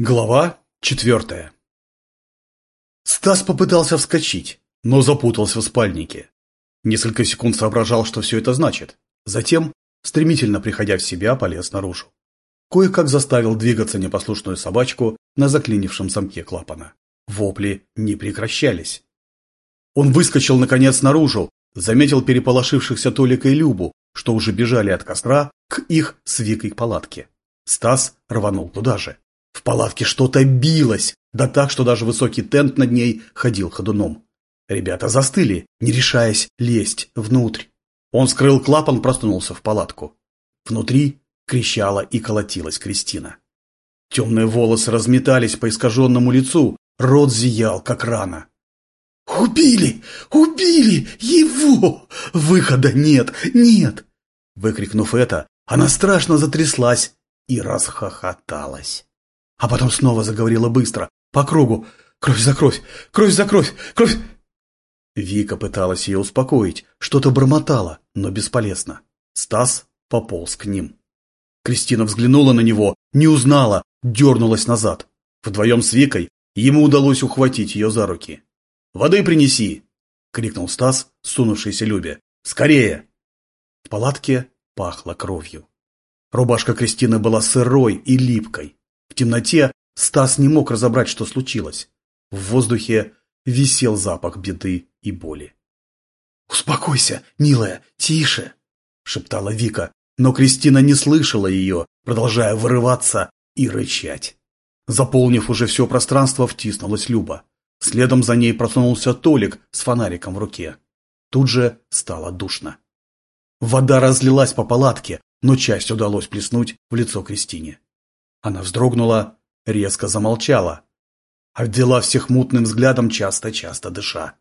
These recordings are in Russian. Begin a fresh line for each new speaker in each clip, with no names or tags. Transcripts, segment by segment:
Глава четвертая Стас попытался вскочить, но запутался в спальнике. Несколько секунд соображал, что все это значит. Затем, стремительно приходя в себя, полез наружу. Кое-как заставил двигаться непослушную собачку на заклинившем замке клапана. Вопли не прекращались. Он выскочил, наконец, наружу, заметил переполошившихся Толика и Любу, что уже бежали от костра к их с Викой палатке. Стас рванул туда же. В палатке что-то билось, да так, что даже высокий тент над ней ходил ходуном. Ребята застыли, не решаясь лезть внутрь. Он скрыл клапан, просунулся в палатку. Внутри кричала и колотилась Кристина. Темные волосы разметались по искаженному лицу, рот зиял, как рана. «Убили! Убили! Его! Выхода нет! Нет!» Выкрикнув это, она страшно затряслась и расхохоталась. А потом снова заговорила быстро, по кругу. «Кровь за кровь! Кровь за кровь! Кровь!» Вика пыталась ее успокоить, что-то бормотала, но бесполезно. Стас пополз к ним. Кристина взглянула на него, не узнала, дернулась назад. Вдвоем с Викой ему удалось ухватить ее за руки. «Воды принеси!» — крикнул Стас, сунувшийся Любе. «Скорее!» В палатке пахло кровью. Рубашка Кристины была сырой и липкой. Темноте Стас не мог разобрать, что случилось. В воздухе висел запах беды и боли. «Успокойся, милая, тише!» – шептала Вика, но Кристина не слышала ее, продолжая вырываться и рычать. Заполнив уже все пространство, втиснулась Люба. Следом за ней просунулся Толик с фонариком в руке. Тут же стало душно. Вода разлилась по палатке, но часть удалось плеснуть в лицо Кристине. Она вздрогнула, резко замолчала, обвела всех мутным взглядом, часто-часто дыша.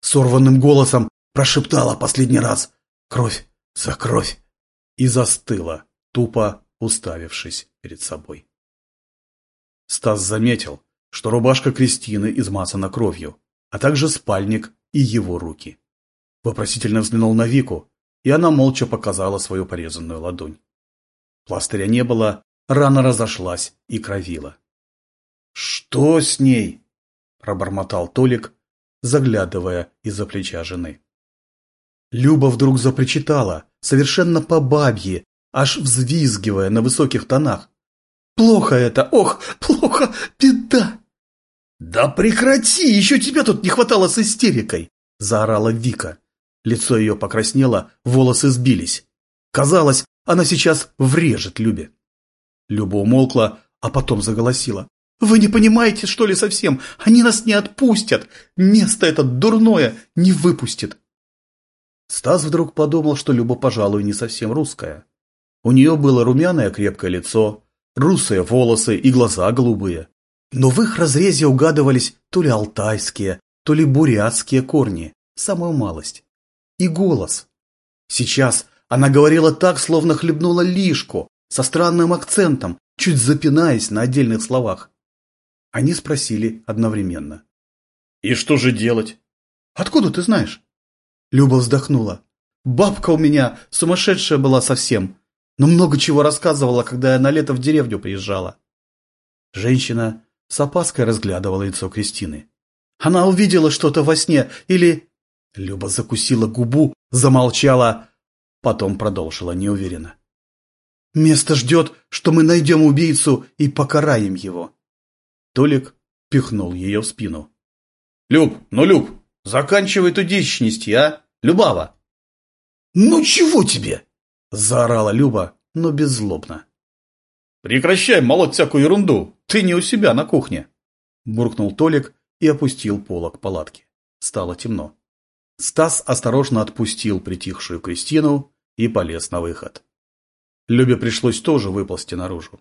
Сорванным голосом прошептала последний раз «Кровь за кровь!» и застыла, тупо уставившись перед собой. Стас заметил, что рубашка Кристины измазана кровью, а также спальник и его руки. Вопросительно взглянул на Вику, и она молча показала свою порезанную ладонь. Пластыря не было, рана разошлась и кровила. «Что с ней?» – пробормотал Толик, заглядывая из-за плеча жены. Люба вдруг запричитала, совершенно по бабье, аж взвизгивая на высоких тонах. «Плохо это! Ох, плохо! Беда!» «Да прекрати! Еще тебя тут не хватало с истерикой!» – заорала Вика. Лицо ее покраснело, волосы сбились. Казалось, она сейчас врежет Любе. Люба умолкла, а потом заголосила. «Вы не понимаете, что ли, совсем? Они нас не отпустят! Место это дурное не выпустит!» Стас вдруг подумал, что Люба, пожалуй, не совсем русская. У нее было румяное крепкое лицо, русые волосы и глаза голубые. Но в их разрезе угадывались то ли алтайские, то ли бурятские корни, самую малость. И голос. Сейчас она говорила так, словно хлебнула лишку, со странным акцентом, чуть запинаясь на отдельных словах. Они спросили одновременно. «И что же делать?» «Откуда ты знаешь?» Люба вздохнула. «Бабка у меня сумасшедшая была совсем, но много чего рассказывала, когда я на лето в деревню приезжала». Женщина с опаской разглядывала лицо Кристины. «Она увидела что-то во сне или...» Люба закусила губу, замолчала, потом продолжила неуверенно. Место ждет, что мы найдем убийцу и покараем его. Толик пихнул ее в спину. Люб, ну, Люб, заканчивай эту дичь нести, а? Любава. Ну, чего тебе? Заорала Люба, но беззлобно. Прекращай молоть всякую ерунду. Ты не у себя на кухне. Буркнул Толик и опустил полок палатки. Стало темно. Стас осторожно отпустил притихшую Кристину и полез на выход. Любе пришлось тоже выползти наружу.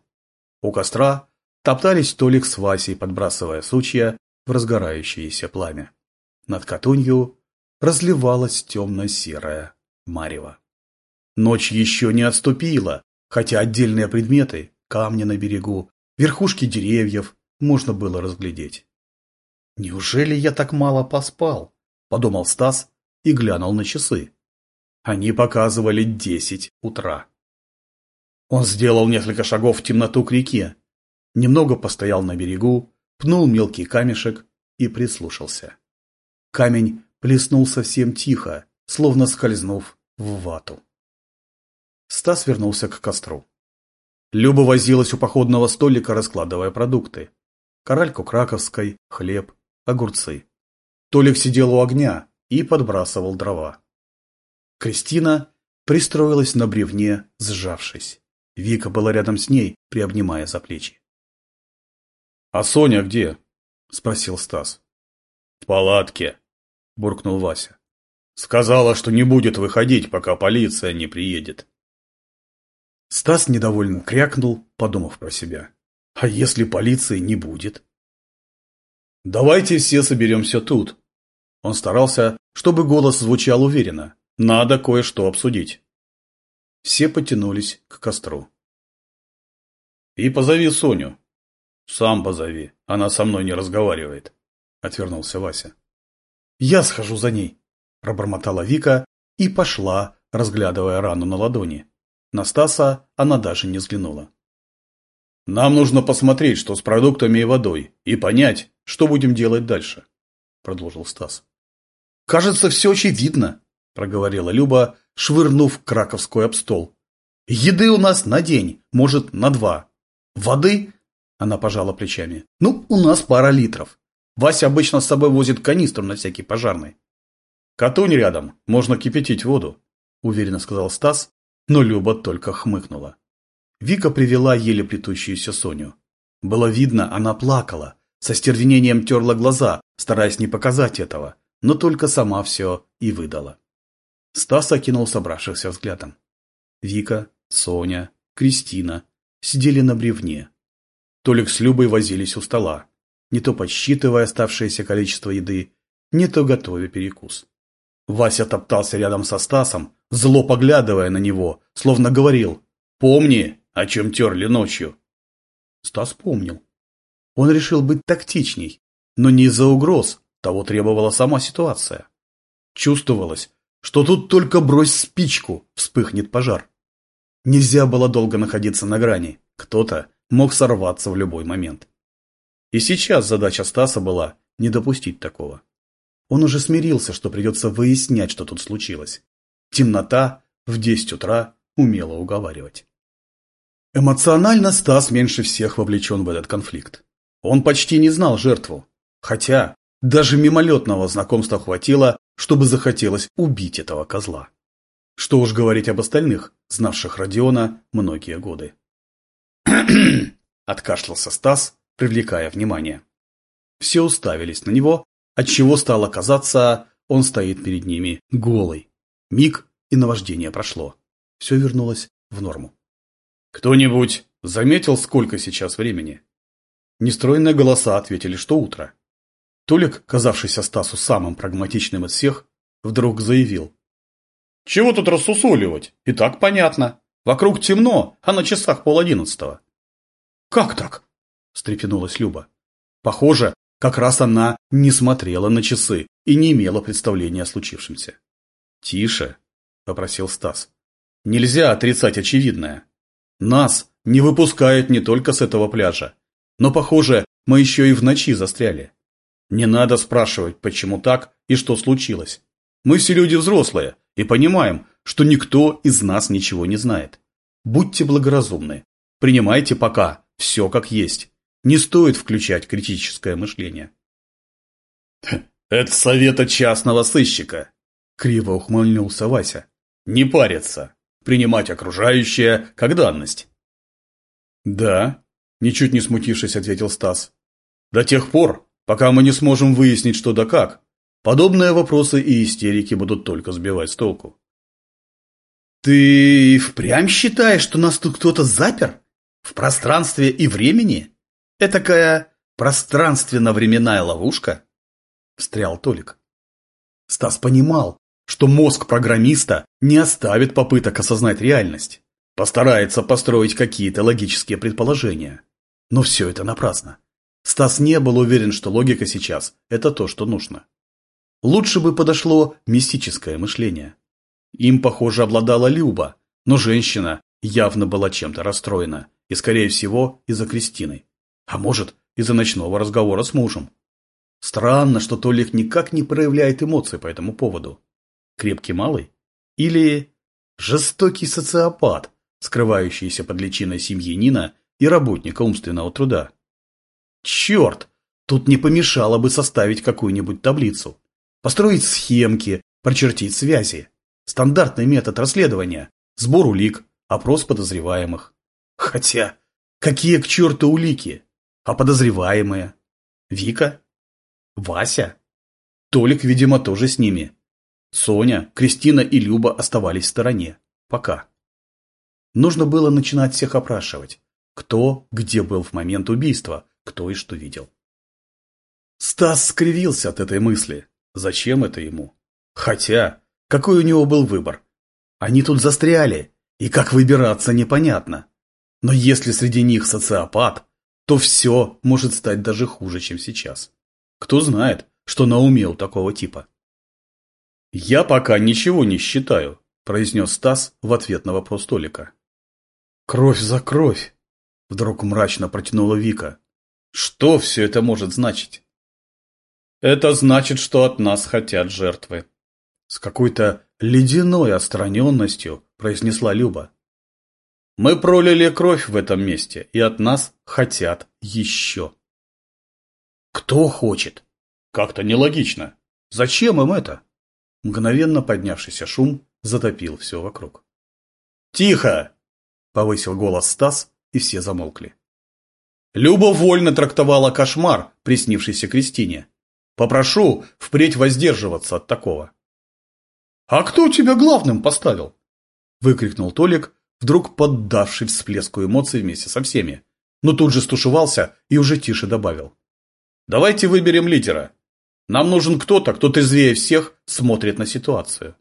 У костра топтались Толик с Васей, подбрасывая сучья в разгорающееся пламя. Над Катунью разливалась темно-серая марево. Ночь еще не отступила, хотя отдельные предметы, камни на берегу, верхушки деревьев можно было разглядеть. «Неужели я так мало поспал?» – подумал Стас и глянул на часы. Они показывали десять утра. Он сделал несколько шагов в темноту к реке. Немного постоял на берегу, пнул мелкий камешек и прислушался. Камень плеснул совсем тихо, словно скользнув в вату. Стас вернулся к костру. Люба возилась у походного столика, раскладывая продукты. Коральку краковской, хлеб, огурцы. Толик сидел у огня и подбрасывал дрова. Кристина пристроилась на бревне, сжавшись. Вика была рядом с ней, приобнимая за плечи. — А Соня где? — спросил Стас. — В палатке, — буркнул Вася. — Сказала, что не будет выходить, пока полиция не приедет. Стас недовольно крякнул, подумав про себя. А если полиции не будет? «Давайте все соберемся тут». Он старался, чтобы голос звучал уверенно. «Надо кое-что обсудить». Все потянулись к костру. «И позови Соню». «Сам позови, она со мной не разговаривает», — отвернулся Вася. «Я схожу за ней», — пробормотала Вика и пошла, разглядывая рану на ладони. На Стаса она даже не взглянула. «Нам нужно посмотреть, что с продуктами и водой, и понять, что будем делать дальше», — продолжил Стас. «Кажется, все очевидно», — проговорила Люба, швырнув краковскую об стол. «Еды у нас на день, может, на два. Воды?» — она пожала плечами. «Ну, у нас пара литров. Вася обычно с собой возит канистру на всякий пожарный». «Катунь рядом, можно кипятить воду», — уверенно сказал Стас, но Люба только хмыкнула. Вика привела еле плетущуюся Соню. Было видно, она плакала, со стервенением терла глаза, стараясь не показать этого, но только сама все и выдала. Стас окинул собравшихся взглядом. Вика, Соня, Кристина сидели на бревне. Толик с Любой возились у стола, не то подсчитывая оставшееся количество еды, не то готовя перекус. Вася топтался рядом со Стасом, зло поглядывая на него, словно говорил «Помни, о чем терли ночью». Стас помнил. Он решил быть тактичней, но не из-за угроз, того требовала сама ситуация. Чувствовалось, что тут только брось спичку, вспыхнет пожар. Нельзя было долго находиться на грани, кто-то мог сорваться в любой момент. И сейчас задача Стаса была не допустить такого. Он уже смирился, что придется выяснять, что тут случилось. Темнота в десять утра умела уговаривать. Эмоционально Стас меньше всех вовлечен в этот конфликт. Он почти не знал жертву. Хотя даже мимолетного знакомства хватило, чтобы захотелось убить этого козла. Что уж говорить об остальных, знавших Родиона многие годы. Откашлялся Стас, привлекая внимание. Все уставились на него, отчего стало казаться, он стоит перед ними голый. Миг, и наваждение прошло. Все вернулось в норму. «Кто-нибудь заметил, сколько сейчас времени?» Нестройные голоса ответили, что утро. Толик, казавшийся Стасу самым прагматичным из всех, вдруг заявил. «Чего тут рассусоливать? И так понятно. Вокруг темно, а на часах пол одиннадцатого». «Как так?» – встрепенулась Люба. Похоже, как раз она не смотрела на часы и не имела представления о случившемся. «Тише», – попросил Стас. «Нельзя отрицать очевидное. Нас не выпускают не только с этого пляжа, но, похоже, мы еще и в ночи застряли. Не надо спрашивать, почему так и что случилось. Мы все люди взрослые и понимаем, что никто из нас ничего не знает. Будьте благоразумны. Принимайте пока все как есть. Не стоит включать критическое мышление. «Это совета частного сыщика», — криво ухмыльнулся Вася. «Не париться. Принимать окружающее как данность». «Да», Ничуть не смутившись, ответил Стас. До тех пор, пока мы не сможем выяснить, что да как, подобные вопросы и истерики будут только сбивать с толку. Ты впрямь считаешь, что нас тут кто-то запер? В пространстве и времени? Этакая пространственно-временная ловушка? Встрял Толик. Стас понимал, что мозг программиста не оставит попыток осознать реальность. Постарается построить какие-то логические предположения. Но все это напрасно. Стас не был уверен, что логика сейчас – это то, что нужно. Лучше бы подошло мистическое мышление. Им, похоже, обладала Люба, но женщина явно была чем-то расстроена, и, скорее всего, из-за Кристины. А может, из-за ночного разговора с мужем. Странно, что Толик никак не проявляет эмоций по этому поводу. Крепкий малый? Или жестокий социопат, скрывающийся под личиной семьянина и работника умственного труда? Черт! Тут не помешало бы составить какую-нибудь таблицу. Построить схемки, прочертить связи. Стандартный метод расследования. Сбор улик, опрос подозреваемых. Хотя, какие к черту улики? А подозреваемые? Вика? Вася? Толик, видимо, тоже с ними. Соня, Кристина и Люба оставались в стороне. Пока. Нужно было начинать всех опрашивать. Кто, где был в момент убийства, кто и что видел. Стас скривился от этой мысли. Зачем это ему? Хотя, какой у него был выбор? Они тут застряли, и как выбираться непонятно. Но если среди них социопат, то все может стать даже хуже, чем сейчас. Кто знает, что на уме у такого типа. «Я пока ничего не считаю», – произнес Стас в ответ на вопрос Толика. «Кровь за кровь», – вдруг мрачно протянула Вика. «Что все это может значить?» Это значит, что от нас хотят жертвы. С какой-то ледяной отстраненностью произнесла Люба. Мы пролили кровь в этом месте, и от нас хотят еще. Кто хочет? Как-то нелогично. Зачем им это? Мгновенно поднявшийся шум затопил все вокруг. «Тихо!» – повысил голос Стас, и все замолкли. Люба вольно трактовала кошмар, приснившийся Кристине. Попрошу впредь воздерживаться от такого. «А кто тебя главным поставил?» – выкрикнул Толик, вдруг поддавший всплеску эмоций вместе со всеми, но тут же стушевался и уже тише добавил. «Давайте выберем лидера. Нам нужен кто-то, кто трезвее всех смотрит на ситуацию».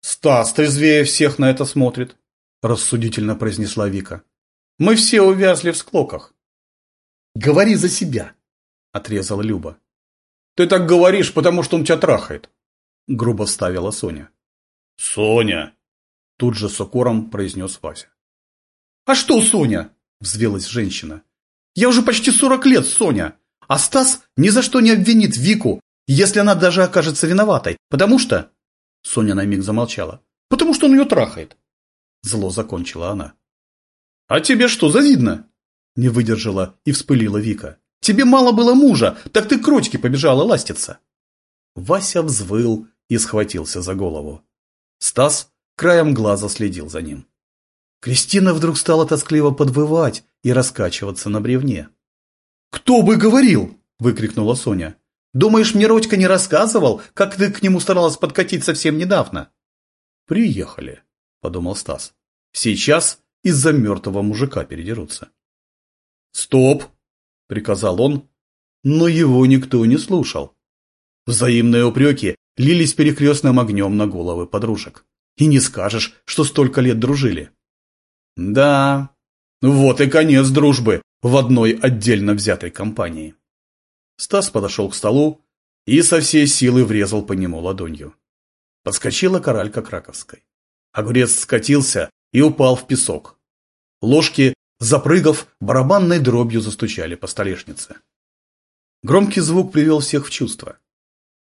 «Стас трезвее всех на это смотрит», – рассудительно произнесла Вика. «Мы все увязли в склоках». «Говори за себя», – отрезала Люба. Ты так говоришь, потому что он тебя трахает. Грубо ставила Соня. Соня! Тут же с укором произнес Вася. А что, Соня? Взвелась женщина. Я уже почти сорок лет, Соня. А Стас ни за что не обвинит Вику, если она даже окажется виноватой. Потому что... Соня на миг замолчала. Потому что он ее трахает. Зло закончила она. А тебе что, завидно? Не выдержала и вспылила Вика. Тебе мало было мужа, так ты к ручке побежала ластиться. Вася взвыл и схватился за голову. Стас краем глаза следил за ним. Кристина вдруг стала тоскливо подвывать и раскачиваться на бревне. «Кто бы говорил!» – выкрикнула Соня. «Думаешь, мне Родька не рассказывал, как ты к нему старалась подкатить совсем недавно?» «Приехали», – подумал Стас. «Сейчас из-за мертвого мужика передерутся». «Стоп!» – приказал он, но его никто не слушал. Взаимные упреки лились перекрестным огнем на головы подружек. И не скажешь, что столько лет дружили. Да, вот и конец дружбы в одной отдельно взятой компании. Стас подошел к столу и со всей силы врезал по нему ладонью. Подскочила коралька краковской. Огурец скатился и упал в песок. Ложки Запрыгав, барабанной дробью застучали по столешнице. Громкий звук привел всех в чувство.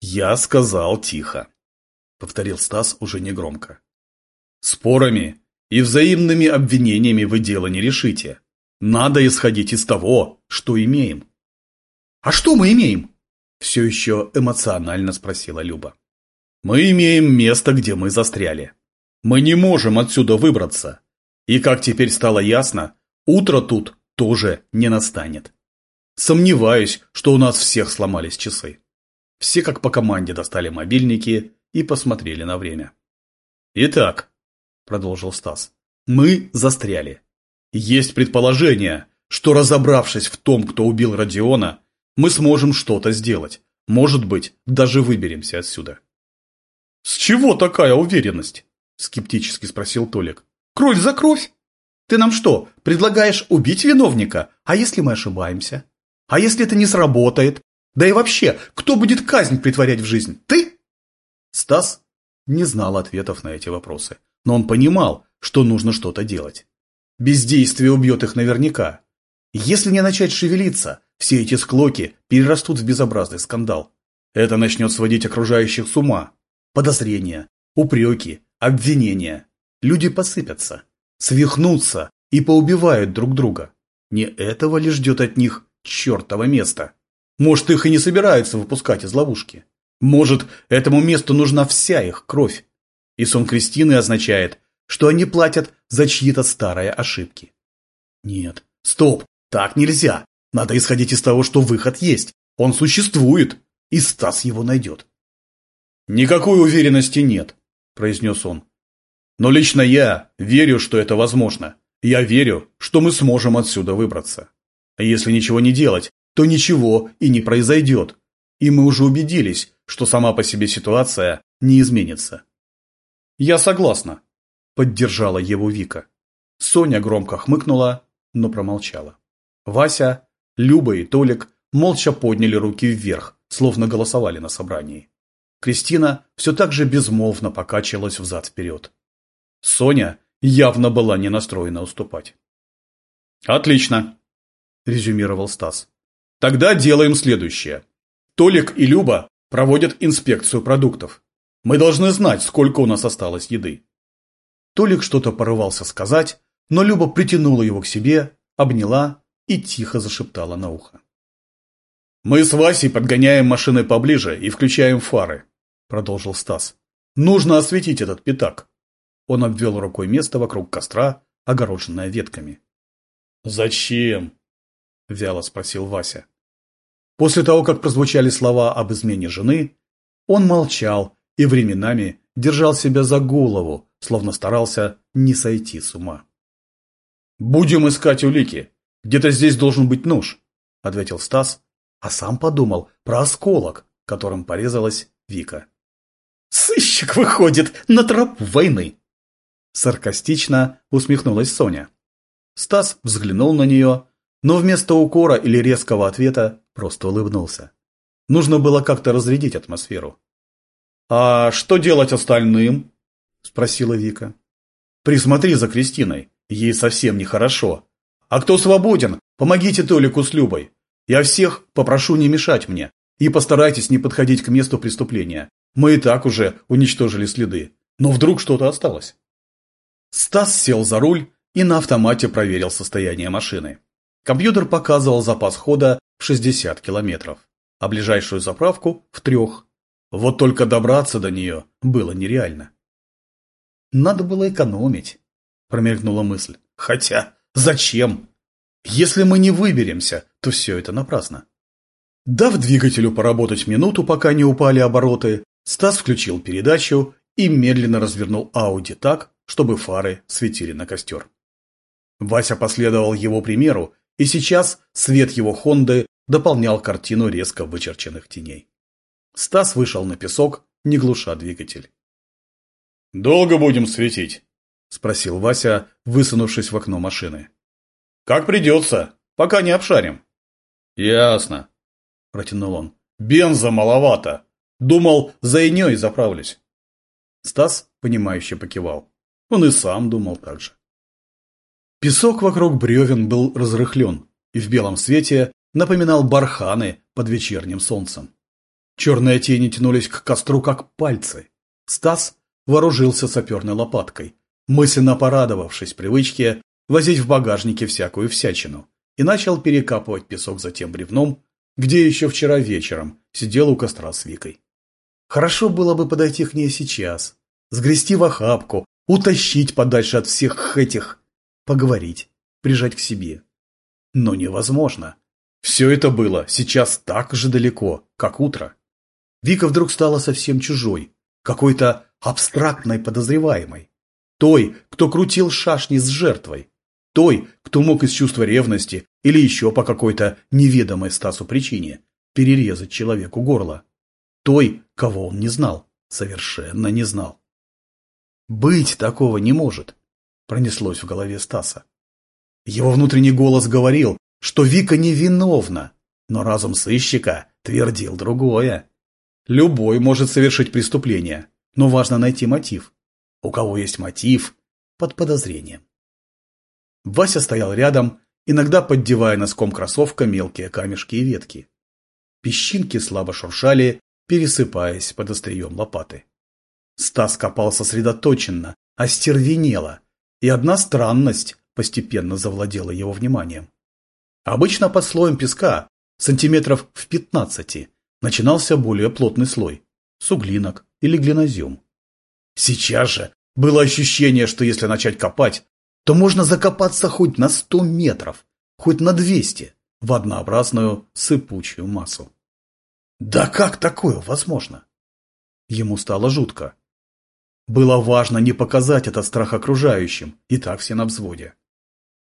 «Я сказал тихо», — повторил Стас уже негромко. «Спорами и взаимными обвинениями вы дело не решите. Надо исходить из того, что имеем». «А что мы имеем?» — все еще эмоционально спросила Люба. «Мы имеем место, где мы застряли. Мы не можем отсюда выбраться. И, как теперь стало ясно, Утро тут тоже не настанет. Сомневаюсь, что у нас всех сломались часы. Все как по команде достали мобильники и посмотрели на время. «Итак», – продолжил Стас, – «мы застряли. Есть предположение, что разобравшись в том, кто убил Родиона, мы сможем что-то сделать. Может быть, даже выберемся отсюда». «С чего такая уверенность?» – скептически спросил Толик. «Кровь за кровь?» Ты нам что, предлагаешь убить виновника? А если мы ошибаемся? А если это не сработает? Да и вообще, кто будет казнь притворять в жизнь? Ты? Стас не знал ответов на эти вопросы, но он понимал, что нужно что-то делать. Бездействие убьет их наверняка. Если не начать шевелиться, все эти склоки перерастут в безобразный скандал. Это начнет сводить окружающих с ума. Подозрения, упреки, обвинения. Люди посыпятся, свихнутся и поубивают друг друга. Не этого ли ждет от них чертово место? Может, их и не собираются выпускать из ловушки. Может, этому месту нужна вся их кровь. И сон Кристины означает, что они платят за чьи-то старые ошибки. Нет, стоп, так нельзя. Надо исходить из того, что выход есть. Он существует, и Стас его найдет. «Никакой уверенности нет», – произнес он. «Но лично я верю, что это возможно. Я верю, что мы сможем отсюда выбраться. А если ничего не делать, то ничего и не произойдет. И мы уже убедились, что сама по себе ситуация не изменится. «Я согласна», – поддержала его Вика. Соня громко хмыкнула, но промолчала. Вася, Люба и Толик молча подняли руки вверх, словно голосовали на собрании. Кристина все так же безмолвно покачивалась взад-вперед. Соня явно была не настроена уступать. «Отлично», – резюмировал Стас. «Тогда делаем следующее. Толик и Люба проводят инспекцию продуктов. Мы должны знать, сколько у нас осталось еды». Толик что-то порывался сказать, но Люба притянула его к себе, обняла и тихо зашептала на ухо. «Мы с Васей подгоняем машины поближе и включаем фары», – продолжил Стас. «Нужно осветить этот пятак». Он обвел рукой место вокруг костра, огороженное ветками. «Зачем?» – вяло спросил Вася. После того, как прозвучали слова об измене жены, он молчал и временами держал себя за голову, словно старался не сойти с ума. «Будем искать улики. Где-то здесь должен быть нож», – ответил Стас, а сам подумал про осколок, которым порезалась Вика. «Сыщик выходит на тропу войны!» Саркастично усмехнулась Соня. Стас взглянул на нее, но вместо укора или резкого ответа просто улыбнулся. Нужно было как-то разрядить атмосферу. «А что делать остальным?» – спросила Вика. «Присмотри за Кристиной, ей совсем нехорошо. А кто свободен, помогите Толику с Любой. Я всех попрошу не мешать мне и постарайтесь не подходить к месту преступления. Мы и так уже уничтожили следы, но вдруг что-то осталось». Стас сел за руль и на автомате проверил состояние машины. Компьютер показывал запас хода в 60 километров, а ближайшую заправку в трех. Вот только добраться до нее было нереально. «Надо было экономить», – промелькнула мысль. «Хотя, зачем? Если мы не выберемся, то все это напрасно». Дав двигателю поработать минуту, пока не упали обороты, Стас включил передачу и медленно развернул Ауди так, чтобы фары светили на костер. Вася последовал его примеру, и сейчас свет его Хонды дополнял картину резко вычерченных теней. Стас вышел на песок, не глуша двигатель. «Долго будем светить?» – спросил Вася, высунувшись в окно машины. «Как придется, пока не обшарим». «Ясно», – протянул он. «Бенза маловато. Думал, за иней заправлюсь». Стас, понимающе покивал. Он и сам думал так же. Песок вокруг бревен был разрыхлен и в белом свете напоминал барханы под вечерним солнцем. Черные тени тянулись к костру, как пальцы. Стас вооружился саперной лопаткой, мысленно порадовавшись привычке возить в багажнике всякую всячину, и начал перекапывать песок за тем бревном, где еще вчера вечером сидел у костра с Викой. Хорошо было бы подойти к ней сейчас, сгрести в охапку, утащить подальше от всех этих, поговорить, прижать к себе. Но невозможно. Все это было сейчас так же далеко, как утро. Вика вдруг стала совсем чужой, какой-то абстрактной подозреваемой. Той, кто крутил шашни с жертвой. Той, кто мог из чувства ревности или еще по какой-то неведомой Стасу причине перерезать человеку горло. Той, кого он не знал, совершенно не знал. Быть такого не может, пронеслось в голове Стаса. Его внутренний голос говорил, что Вика невиновна, но разум сыщика твердил другое. Любой может совершить преступление, но важно найти мотив. У кого есть мотив, под подозрением. Вася стоял рядом иногда поддевая носком кроссовка мелкие камешки и ветки. Песчинки слабо шуршали, пересыпаясь под острием лопаты. Стас копал сосредоточенно, остервенело, и одна странность постепенно завладела его вниманием. Обычно под слоем песка, сантиметров в пятнадцати, начинался более плотный слой – суглинок или глинозем. Сейчас же было ощущение, что если начать копать, то можно закопаться хоть на сто метров, хоть на двести в однообразную сыпучую массу. Да как такое возможно? Ему стало жутко. Было важно не показать этот страх окружающим, и так все на взводе.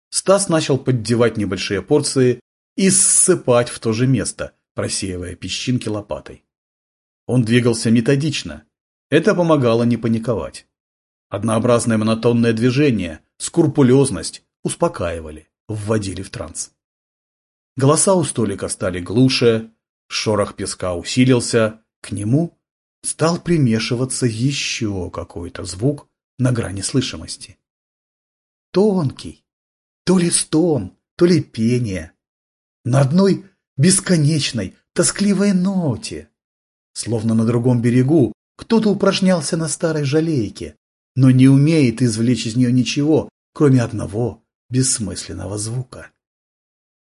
Стас начал поддевать небольшие порции и ссыпать в то же место, просеивая песчинки лопатой. Он двигался методично. Это помогало не паниковать. Однообразное монотонное движение, скрупулезность успокаивали, вводили в транс. Голоса у столика стали глуше, шорох песка усилился, к нему стал примешиваться еще какой-то звук на грани слышимости. Тонкий, то ли стон, то ли пение. На одной бесконечной, тоскливой ноте. Словно на другом берегу кто-то упражнялся на старой жалейке, но не умеет извлечь из нее ничего, кроме одного бессмысленного звука.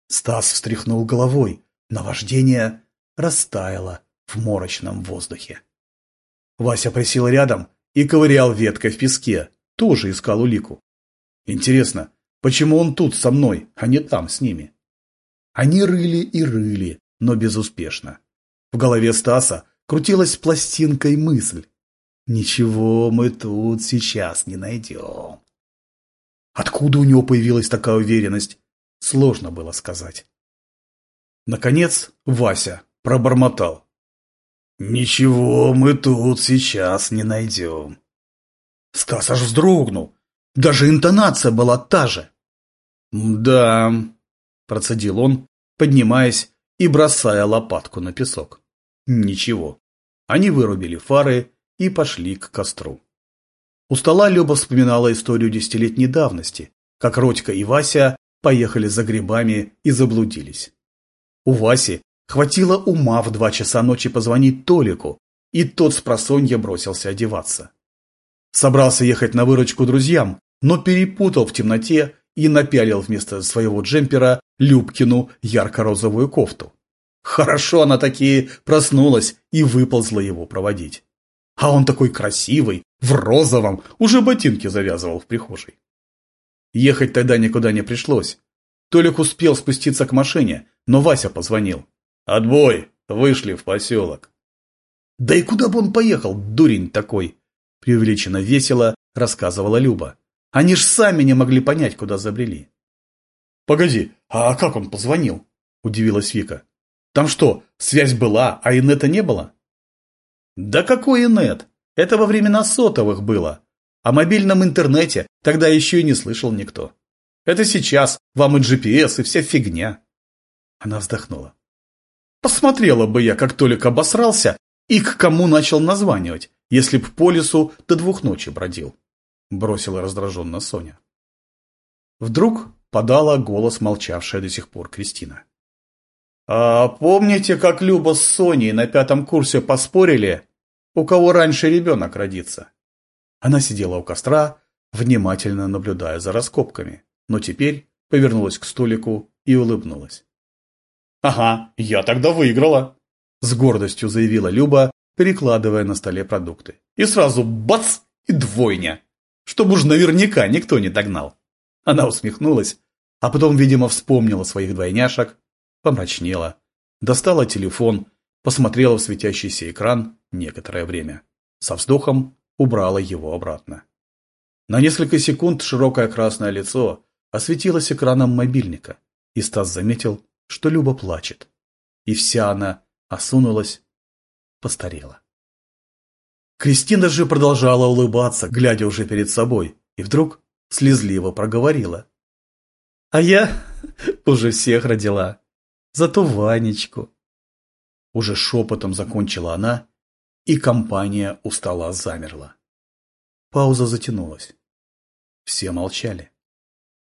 Стас встряхнул головой, наваждение растаяло в морочном воздухе. Вася присел рядом и ковырял веткой в песке, тоже искал улику. Интересно, почему он тут со мной, а не там с ними? Они рыли и рыли, но безуспешно. В голове Стаса крутилась пластинкой мысль. Ничего мы тут сейчас не найдем. Откуда у него появилась такая уверенность, сложно было сказать. Наконец Вася пробормотал. «Ничего мы тут сейчас не найдем». Стас аж вздрогнул. Даже интонация была та же. «Да», – процедил он, поднимаясь и бросая лопатку на песок. Ничего. Они вырубили фары и пошли к костру. У стола Люба вспоминала историю десятилетней давности, как Родька и Вася поехали за грибами и заблудились. У Васи Хватило ума в два часа ночи позвонить Толику, и тот с просонья бросился одеваться. Собрался ехать на выручку друзьям, но перепутал в темноте и напялил вместо своего джемпера Любкину ярко-розовую кофту. Хорошо она такие проснулась и выползла его проводить. А он такой красивый, в розовом, уже ботинки завязывал в прихожей. Ехать тогда никуда не пришлось. Толик успел спуститься к машине, но Вася позвонил. «Отбой! Вышли в поселок!» «Да и куда бы он поехал, дурень такой!» Преувеличенно весело рассказывала Люба. «Они ж сами не могли понять, куда забрели». «Погоди, а как он позвонил?» Удивилась Вика. «Там что, связь была, а инета не было?» «Да какой инет? Это во времена сотовых было. О мобильном интернете тогда еще и не слышал никто. Это сейчас вам и GPS, и вся фигня». Она вздохнула. Посмотрела бы я, как Толик обосрался и к кому начал названивать, если б по лесу до двух ночи бродил. Бросила раздраженно Соня. Вдруг подала голос молчавшая до сих пор Кристина. «А помните, как Люба с Соней на пятом курсе поспорили, у кого раньше ребенок родится?» Она сидела у костра, внимательно наблюдая за раскопками, но теперь повернулась к столику и улыбнулась. «Ага, я тогда выиграла», – с гордостью заявила Люба, перекладывая на столе продукты. И сразу бац и двойня, чтобы уж наверняка никто не догнал. Она усмехнулась, а потом, видимо, вспомнила своих двойняшек, помрачнела, достала телефон, посмотрела в светящийся экран некоторое время. Со вздохом убрала его обратно. На несколько секунд широкое красное лицо осветилось экраном мобильника, и Стас заметил, что Люба плачет. И вся она осунулась, постарела. Кристина же продолжала улыбаться, глядя уже перед собой, и вдруг слезливо проговорила. «А я уже всех родила. Зато Ванечку». Уже шепотом закончила она, и компания у стола замерла. Пауза затянулась. Все молчали.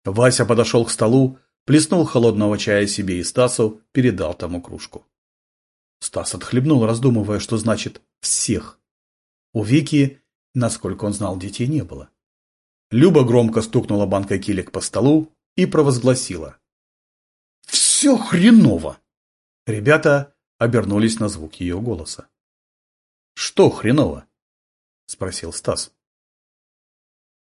Вася подошел к столу, плеснул холодного чая себе и Стасу, передал тому кружку. Стас отхлебнул, раздумывая, что значит «всех». У Вики, насколько он знал, детей не было. Люба громко стукнула банкой килек по столу и провозгласила. «Все хреново!» Ребята обернулись на звук ее голоса. «Что хреново?» – спросил Стас.